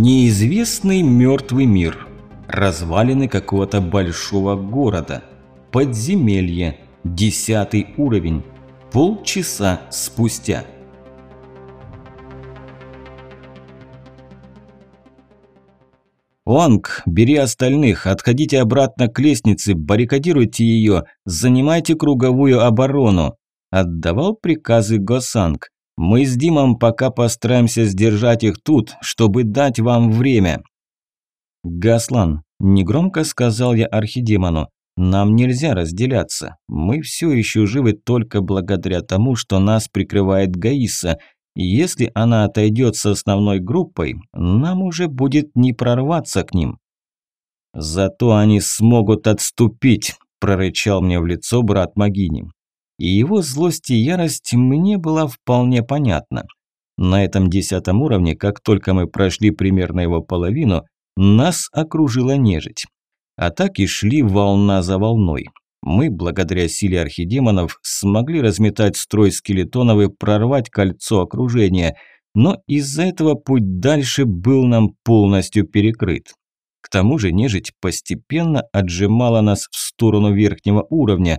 Неизвестный мертвый мир. Развалины какого-то большого города. Подземелье. Десятый уровень. Полчаса спустя. «Онг, бери остальных, отходите обратно к лестнице, баррикадируйте ее, занимайте круговую оборону», – отдавал приказы Госанг. «Мы с Димом пока постараемся сдержать их тут, чтобы дать вам время». «Гаслан», – негромко сказал я архидемону, – «нам нельзя разделяться. Мы все еще живы только благодаря тому, что нас прикрывает Гаиса, если она отойдет с основной группой, нам уже будет не прорваться к ним. Зато они смогут отступить, прорычал мне в лицо брат Магини. И его злость и ярость мне была вполне понятна. На этом десятом уровне, как только мы прошли примерно его половину, нас окружила нежить. Атаки шли волна за волной. Мы, благодаря силе архидемонов, смогли разметать строй скелетонов и прорвать кольцо окружения, но из-за этого путь дальше был нам полностью перекрыт. К тому же нежить постепенно отжимала нас в сторону верхнего уровня,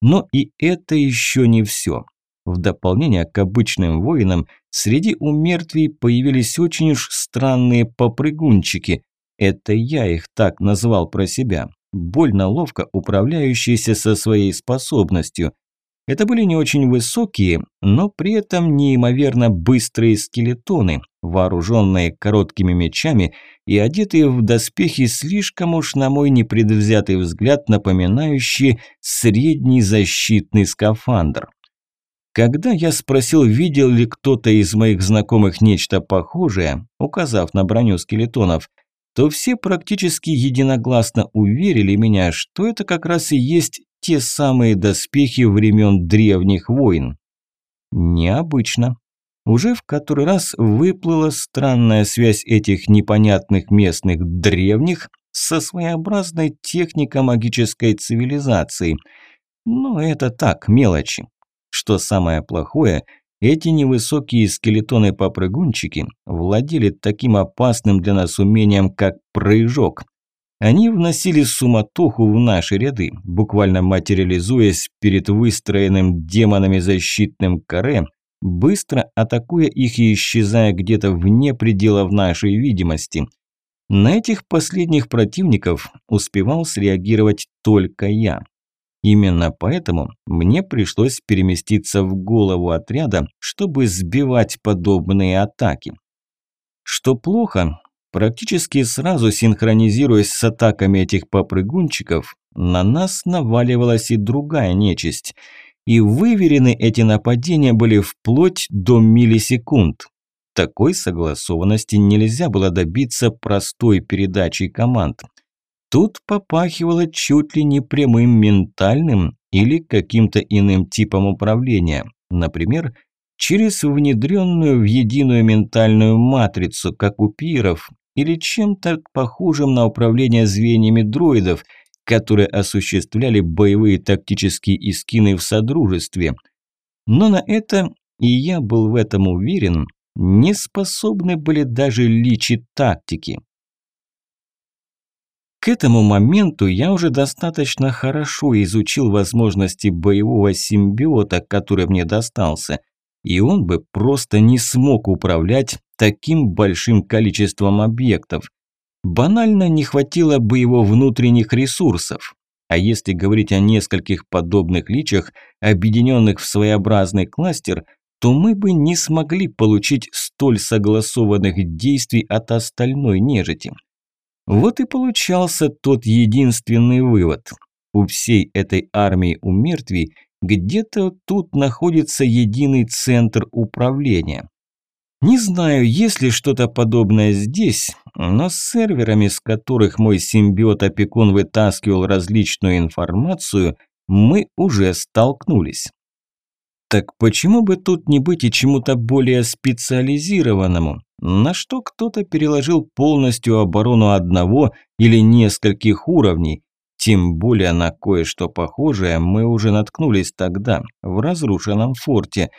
но и это еще не все. В дополнение к обычным воинам, среди умертвий появились очень уж странные попрыгунчики. Это я их так назвал про себя больно ловко управляющиеся со своей способностью. Это были не очень высокие, но при этом неимоверно быстрые скелетоны, вооруженные короткими мечами и одетые в доспехи слишком уж на мой непредвзятый взгляд напоминающие средний защитный скафандр. Когда я спросил, видел ли кто-то из моих знакомых нечто похожее, указав на броню скелетонов – то все практически единогласно уверили меня, что это как раз и есть те самые доспехи времен древних войн. Необычно. Уже в который раз выплыла странная связь этих непонятных местных древних со своеобразной технико-магической цивилизацией. Но это так, мелочи. Что самое плохое – эти невысокие скелетоны-попрыгунчики владели таким опасным для нас умением, как прыжок. Они вносили суматоху в наши ряды, буквально материализуясь перед выстроенным демонами защитным каре, быстро атакуя их и исчезая где-то вне пределов нашей видимости. На этих последних противников успевал среагировать только я. Именно поэтому мне пришлось переместиться в голову отряда, чтобы сбивать подобные атаки. Что плохо, практически сразу синхронизируясь с атаками этих попрыгунчиков, на нас наваливалась и другая нечисть. И выверены эти нападения были вплоть до миллисекунд. Такой согласованности нельзя было добиться простой передачей команд – Тут попахивало чуть ли не прямым ментальным или каким-то иным типом управления. Например, через внедренную в единую ментальную матрицу, как у пиров, или чем-то похожим на управление звеньями дроидов, которые осуществляли боевые тактические искины в Содружестве. Но на это, и я был в этом уверен, не способны были даже личи тактики. К этому моменту я уже достаточно хорошо изучил возможности боевого симбиота, который мне достался, и он бы просто не смог управлять таким большим количеством объектов. Банально не хватило бы его внутренних ресурсов. А если говорить о нескольких подобных личах, объединенных в своеобразный кластер, то мы бы не смогли получить столь согласованных действий от остальной нежити. Вот и получался тот единственный вывод. У всей этой армии у мертвей где-то тут находится единый центр управления. Не знаю, есть ли что-то подобное здесь, но с серверами, с которых мой симбиот-опекун вытаскивал различную информацию, мы уже столкнулись. Так почему бы тут не быть и чему-то более специализированному, на что кто-то переложил полностью оборону одного или нескольких уровней, тем более на кое-что похожее мы уже наткнулись тогда, в разрушенном форте.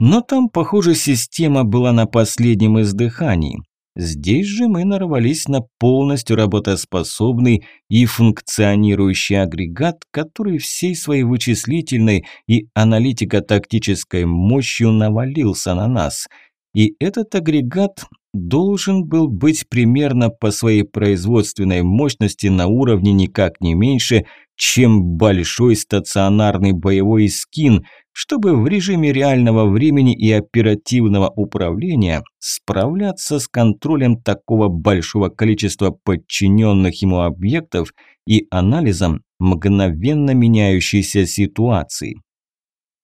Но там, похоже, система была на последнем издыхании. Здесь же мы нарвались на полностью работоспособный и функционирующий агрегат, который всей своей вычислительной и аналитико-тактической мощью навалился на нас. И этот агрегат должен был быть примерно по своей производственной мощности на уровне никак не меньше, чем большой стационарный боевой скин, чтобы в режиме реального времени и оперативного управления справляться с контролем такого большого количества подчиненных ему объектов и анализом мгновенно меняющейся ситуации.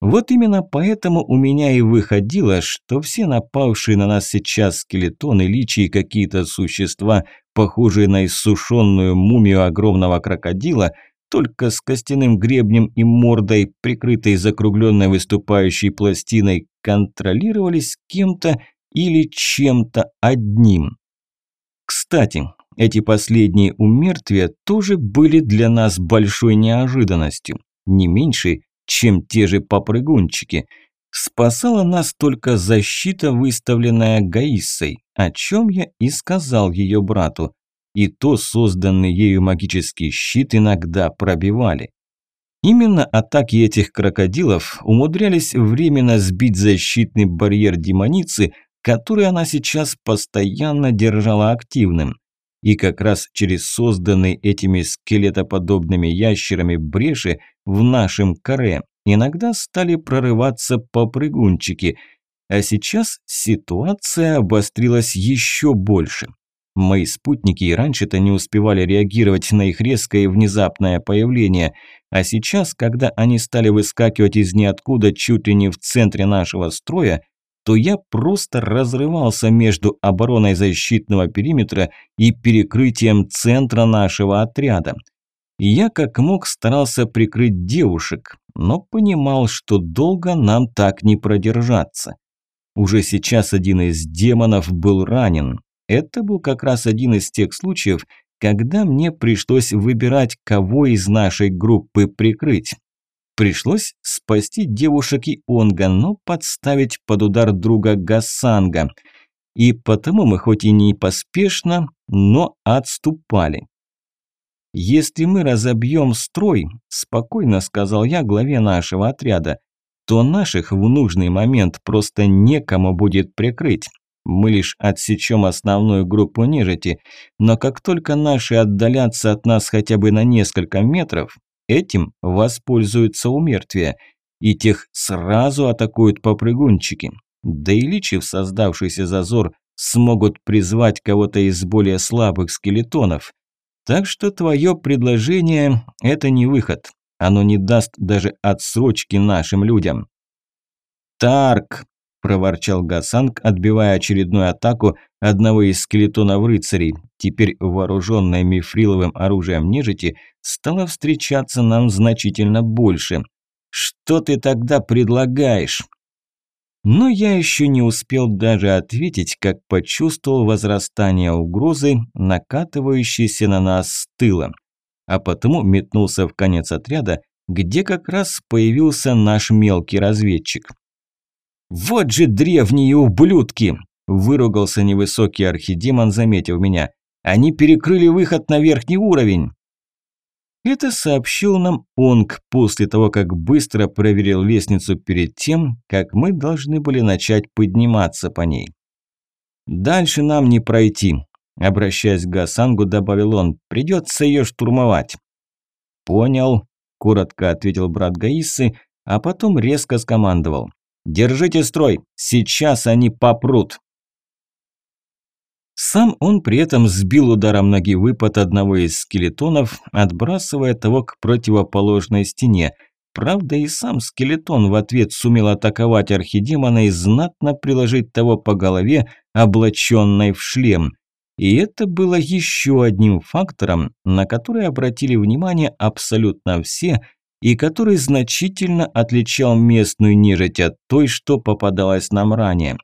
Вот именно поэтому у меня и выходило, что все напавшие на нас сейчас скелетоны, личи и какие-то существа, похожие на иссушенную мумию огромного крокодила – только с костяным гребнем и мордой, прикрытой закругленной выступающей пластиной, контролировались кем-то или чем-то одним. Кстати, эти последние умертвия тоже были для нас большой неожиданностью, не меньшей, чем те же попрыгунчики. Спасала нас только защита, выставленная Гаиссой, о чем я и сказал ее брату и то созданный ею магический щит иногда пробивали. Именно атаки этих крокодилов умудрялись временно сбить защитный барьер демоницы, который она сейчас постоянно держала активным. И как раз через созданные этими скелетоподобными ящерами бреши в нашем коре иногда стали прорываться попрыгунчики, а сейчас ситуация обострилась еще больше. Мои спутники и раньше-то не успевали реагировать на их резкое и внезапное появление, а сейчас, когда они стали выскакивать из ниоткуда чуть ли не в центре нашего строя, то я просто разрывался между обороной защитного периметра и перекрытием центра нашего отряда. Я как мог старался прикрыть девушек, но понимал, что долго нам так не продержаться. Уже сейчас один из демонов был ранен, это был как раз один из тех случаев, когда мне пришлось выбирать, кого из нашей группы прикрыть. Пришлось спасти девушек и Онга, но подставить под удар друга Гасанга. И потому мы хоть и не поспешно, но отступали. «Если мы разобьем строй», – спокойно сказал я главе нашего отряда, то наших в нужный момент просто некому будет прикрыть. Мы лишь отсечем основную группу нежити, но как только наши отдалятся от нас хотя бы на несколько метров, этим воспользуются умертвия, и тех сразу атакуют попрыгунчики. Да и личи в создавшийся зазор смогут призвать кого-то из более слабых скелетонов. Так что твое предложение – это не выход. Оно не даст даже отсрочки нашим людям. «Тарк!» – проворчал Гасанг, отбивая очередную атаку одного из скелетонов рыцарей. Теперь вооруженная мифриловым оружием нежити стала встречаться нам значительно больше. «Что ты тогда предлагаешь?» Но я еще не успел даже ответить, как почувствовал возрастание угрозы, накатывающейся на нас с тыла. А потому метнулся в конец отряда, где как раз появился наш мелкий разведчик. «Вот же древние ублюдки!» – выругался невысокий архидемон, заметив меня. «Они перекрыли выход на верхний уровень!» Это сообщил нам Онг после того, как быстро проверил лестницу перед тем, как мы должны были начать подниматься по ней. «Дальше нам не пройти», – обращаясь к Гасангу, добавил он, – «придется ее штурмовать». «Понял», – коротко ответил брат Гаисы, а потом резко скомандовал. Держите строй, сейчас они попрут. Сам он при этом сбил ударом ноги выпад одного из скелетонов, отбрасывая того к противоположной стене. Правда, и сам скелетон в ответ сумел атаковать архидемона и знатно приложить того по голове, облаченной в шлем. И это было еще одним фактором, на который обратили внимание абсолютно все – и который значительно отличал местную нежить от той, что попадалась нам ранее.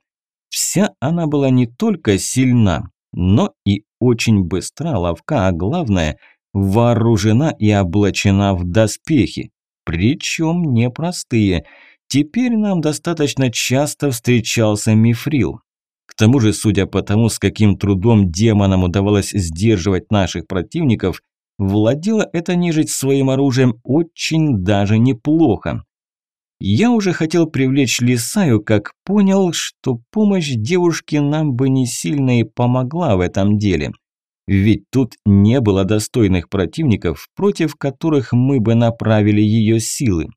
Вся она была не только сильна, но и очень быстра, ловка, а главное – вооружена и облачена в доспехи. Причем непростые. Теперь нам достаточно часто встречался мифрил. К тому же, судя по тому, с каким трудом демонам удавалось сдерживать наших противников, владела эта нежить своим оружием очень даже неплохо. Я уже хотел привлечь Лисаю, как понял, что помощь девушке нам бы не сильно и помогла в этом деле. Ведь тут не было достойных противников, против которых мы бы направили ее силы.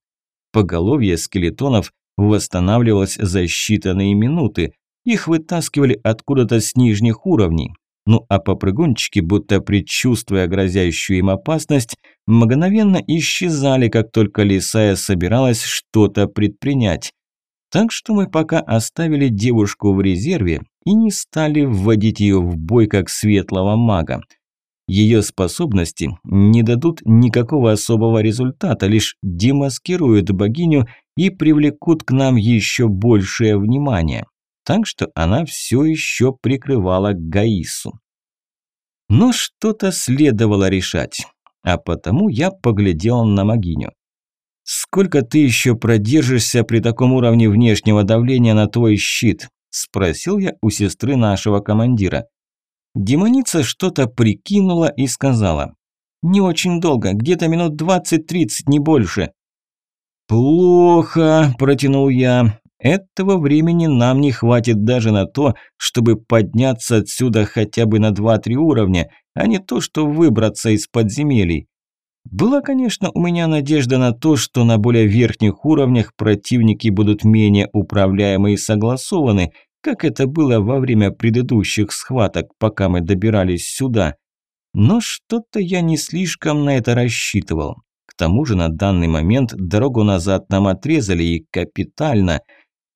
Поголовье скелетонов восстанавливалось за считанные минуты, их вытаскивали откуда-то с нижних уровней. Ну а попрыгунчики, будто предчувствуя грозящую им опасность, мгновенно исчезали, как только Лисая собиралась что-то предпринять. Так что мы пока оставили девушку в резерве и не стали вводить ее в бой как светлого мага. Ее способности не дадут никакого особого результата, лишь демаскируют богиню и привлекут к нам еще большее внимание так что она все еще прикрывала Гаису. Но что-то следовало решать, а потому я поглядел на Магиню. «Сколько ты еще продержишься при таком уровне внешнего давления на твой щит?» – спросил я у сестры нашего командира. Демоница что-то прикинула и сказала. «Не очень долго, где-то минут двадцать-тридцать, не больше». «Плохо», – протянул я. Этого времени нам не хватит даже на то, чтобы подняться отсюда хотя бы на 2-3 уровня, а не то, что выбраться из подземелий. Была, конечно, у меня надежда на то, что на более верхних уровнях противники будут менее управляемы и согласованы, как это было во время предыдущих схваток, пока мы добирались сюда. Но что-то я не слишком на это рассчитывал. К тому же на данный момент дорогу назад нам отрезали и капитально –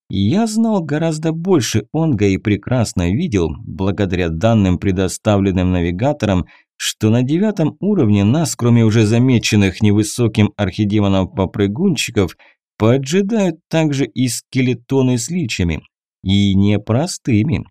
я знал гораздо больше Онга и прекрасно видел, благодаря данным, предоставленным навигатором, что на девятом уровне нас, кроме уже замеченных невысоким архидемонов-попрыгунчиков, поджидают также и скелетоны с личами. И непростыми.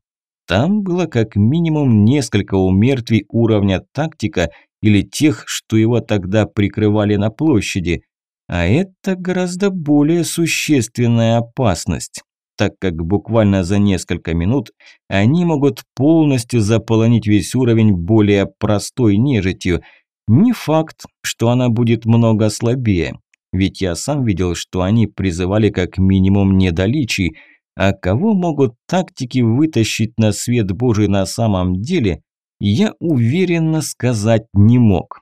Там было как минимум несколько умертвий уровня тактика или тех, что его тогда прикрывали на площади. А это гораздо более существенная опасность так как буквально за несколько минут они могут полностью заполонить весь уровень более простой нежитью. Не факт, что она будет много слабее, ведь я сам видел, что они призывали как минимум недоличий, а кого могут тактики вытащить на свет Божий на самом деле, я уверенно сказать не мог.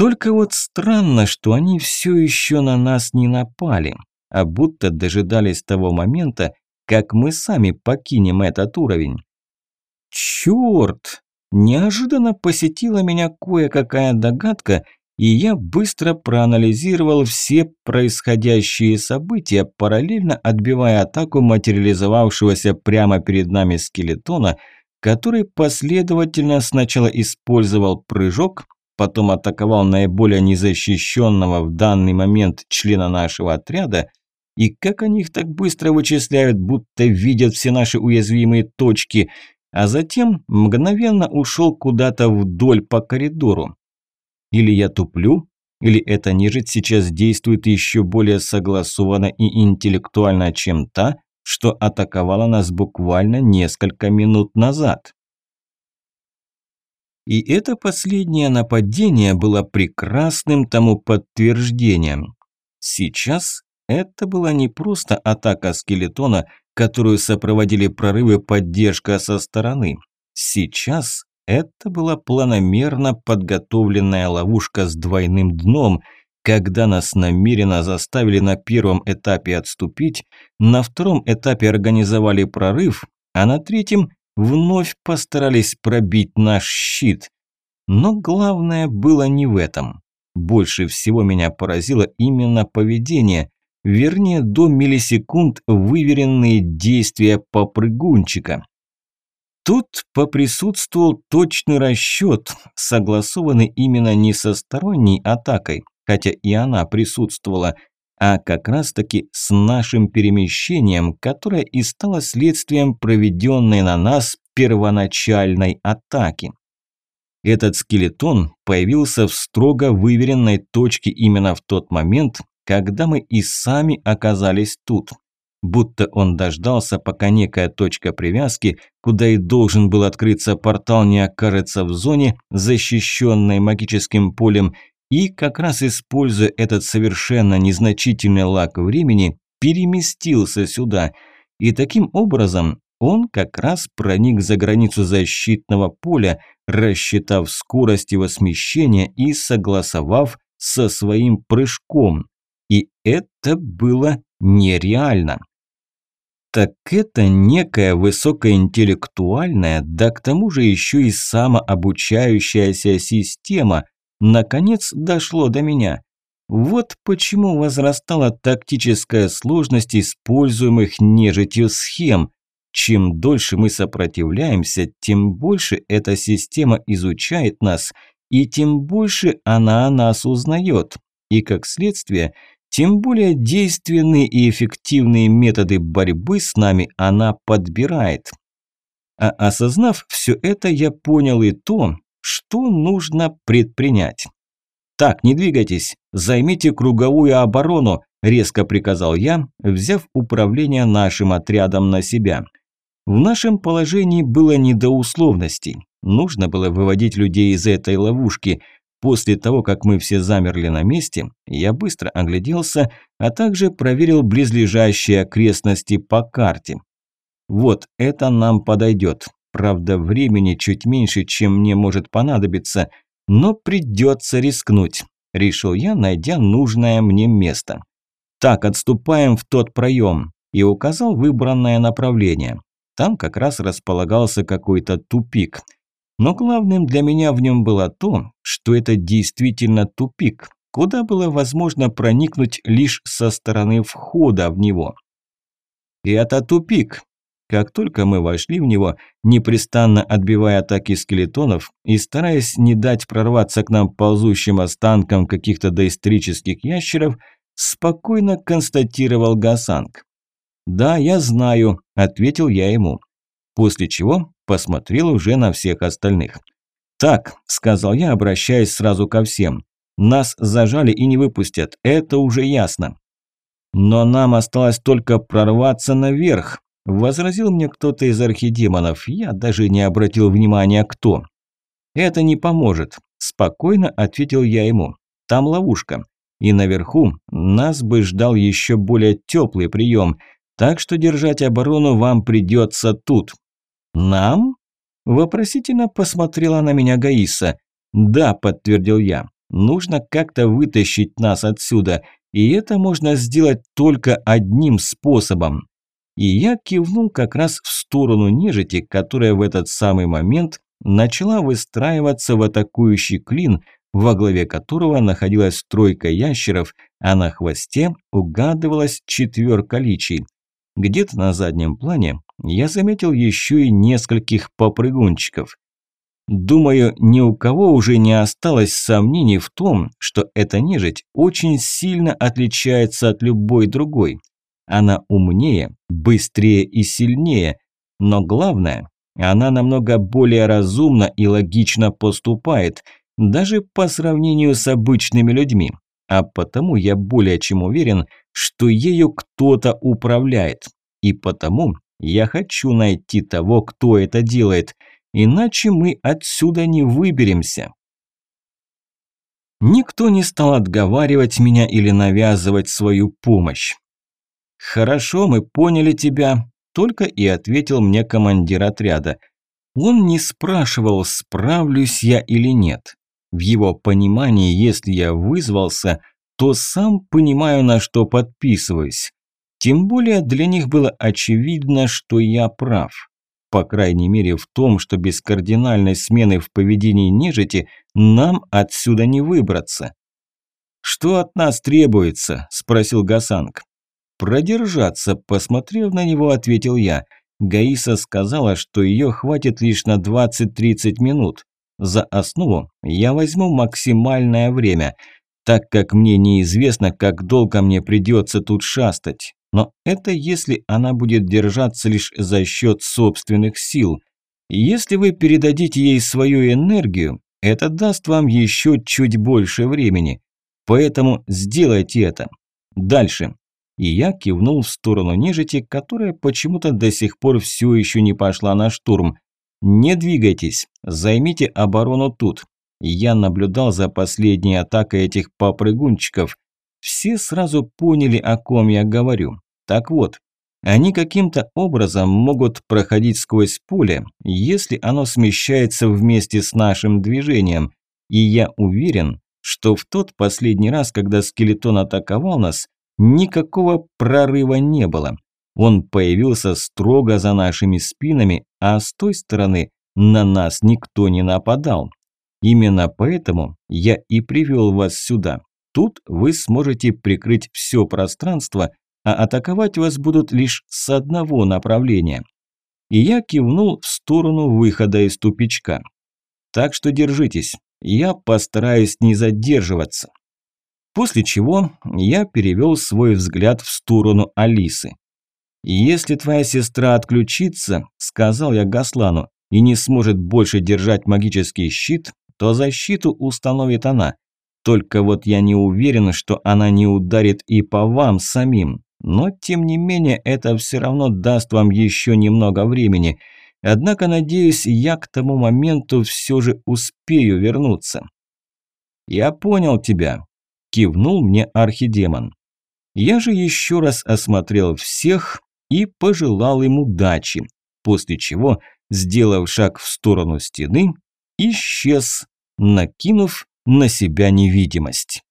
Только вот странно, что они все еще на нас не напали а будто дожидались того момента, как мы сами покинем этот уровень. Черт! Неожиданно посетила меня кое-какая догадка, и я быстро проанализировал все происходящие события, параллельно отбивая атаку материализовавшегося прямо перед нами скелетона, который последовательно сначала использовал прыжок, потом атаковал наиболее незащищенного в данный момент члена нашего отряда, и как они их так быстро вычисляют, будто видят все наши уязвимые точки, а затем мгновенно ушел куда-то вдоль по коридору. Или я туплю, или эта нежить сейчас действует еще более согласованно и интеллектуально, чем та, что атаковала нас буквально несколько минут назад. И это последнее нападение было прекрасным тому подтверждением. Сейчас это была не просто атака скелетона, которую сопроводили прорывы поддержка со стороны. Сейчас это была планомерно подготовленная ловушка с двойным дном, когда нас намеренно заставили на первом этапе отступить, на втором этапе организовали прорыв, а на третьем вновь постарались пробить наш щит. Но главное было не в этом. Больше всего меня поразило именно поведение вернее до миллисекунд выверенные действия попрыгунчика. Тут поприсутствовал точный расчет, согласованный именно не со сторонней атакой, хотя и она присутствовала, а как раз-таки с нашим перемещением, которое и стало следствием проведенной на нас первоначальной атаки. Этот скелетон появился в строго выверенной точке именно в тот момент, когда мы и сами оказались тут. будто он дождался, пока некая точка привязки, куда и должен был открыться портал, не окажется в зоне, защищенной магическим полем, и как раз используя этот совершенно незначительный лак времени, переместился сюда. И таким образом он как раз проник за границу защитного поля, рассчитав скорость его смещения и согласовав со своим прыжком. И это было нереально. Так это некая высокоинтеллектуальная, да к тому же еще и самообучающаяся система, наконец дошло до меня. Вот почему возрастала тактическая сложность используемых нежитью схем. Чем дольше мы сопротивляемся, тем больше эта система изучает нас, и тем больше она о нас узнает. И как следствие, тем более действенные и эффективные методы борьбы с нами она подбирает. А осознав все это, я понял и то, что нужно предпринять. «Так, не двигайтесь, займите круговую оборону», – резко приказал я, взяв управление нашим отрядом на себя. В нашем положении было не до условностей. Нужно было выводить людей из этой ловушки – После того, как мы все замерли на месте, я быстро огляделся, а также проверил близлежащие окрестности по карте. Вот это нам подойдет. Правда, времени чуть меньше, чем мне может понадобиться, но придется рискнуть, решил я, найдя нужное мне место. Так, отступаем в тот проем и указал выбранное направление. Там как раз располагался какой-то тупик – но главным для меня в нем было то, что это действительно тупик, куда было возможно проникнуть лишь со стороны входа в него. Это тупик. Как только мы вошли в него, непрестанно отбивая атаки скелетонов и стараясь не дать прорваться к нам ползущим останкам каких-то доисторических ящеров, спокойно констатировал Гасанг. «Да, я знаю», – ответил я ему. После чего посмотрел уже на всех остальных. «Так», – сказал я, обращаясь сразу ко всем. «Нас зажали и не выпустят, это уже ясно». «Но нам осталось только прорваться наверх», – возразил мне кто-то из архидемонов. Я даже не обратил внимания, кто. «Это не поможет», – спокойно ответил я ему. «Там ловушка. И наверху нас бы ждал еще более теплый прием, так что держать оборону вам придется тут. «Нам?» – вопросительно посмотрела на меня Гаиса. «Да», – подтвердил я, – «нужно как-то вытащить нас отсюда, и это можно сделать только одним способом». И я кивнул как раз в сторону нежити, которая в этот самый момент начала выстраиваться в атакующий клин, во главе которого находилась тройка ящеров, а на хвосте угадывалась четверка личий. Где-то на заднем плане я заметил еще и нескольких попрыгунчиков. Думаю, ни у кого уже не осталось сомнений в том, что эта нежить очень сильно отличается от любой другой. Она умнее, быстрее и сильнее, но главное, она намного более разумно и логично поступает, даже по сравнению с обычными людьми. А потому я более чем уверен, что ею кто-то управляет. И потому я хочу найти того, кто это делает, иначе мы отсюда не выберемся. Никто не стал отговаривать меня или навязывать свою помощь. «Хорошо, мы поняли тебя», – только и ответил мне командир отряда. Он не спрашивал, справлюсь я или нет. В его понимании, если я вызвался, то сам понимаю, на что подписываюсь. Тем более для них было очевидно, что я прав. По крайней мере в том, что без кардинальной смены в поведении нежити нам отсюда не выбраться. «Что от нас требуется?» – спросил Гасанг. «Продержаться», – посмотрев на него, ответил я. Гаиса сказала, что ее хватит лишь на 20-30 минут. За основу я возьму максимальное время, так как мне неизвестно, как долго мне придется тут шастать. Но это если она будет держаться лишь за счет собственных сил. Если вы передадите ей свою энергию, это даст вам еще чуть больше времени. Поэтому сделайте это. Дальше. И я кивнул в сторону нежити, которая почему-то до сих пор все еще не пошла на штурм. «Не двигайтесь, займите оборону тут». Я наблюдал за последней атакой этих попрыгунчиков. Все сразу поняли, о ком я говорю. Так вот, они каким-то образом могут проходить сквозь поле, если оно смещается вместе с нашим движением. И я уверен, что в тот последний раз, когда скелетон атаковал нас, никакого прорыва не было. Он появился строго за нашими спинами, а с той стороны на нас никто не нападал. Именно поэтому я и привел вас сюда. Тут вы сможете прикрыть все пространство, а атаковать вас будут лишь с одного направления. И я кивнул в сторону выхода из тупичка. Так что держитесь, я постараюсь не задерживаться. После чего я перевел свой взгляд в сторону Алисы. «Если твоя сестра отключится, – сказал я Гаслану, – и не сможет больше держать магический щит, то защиту установит она. Только вот я не уверен, что она не ударит и по вам самим. Но, тем не менее, это все равно даст вам еще немного времени. Однако, надеюсь, я к тому моменту все же успею вернуться. «Я понял тебя», – кивнул мне архидемон. Я же еще раз осмотрел всех и пожелал им удачи, после чего, сделав шаг в сторону стены, исчез, накинув на себя невидимость.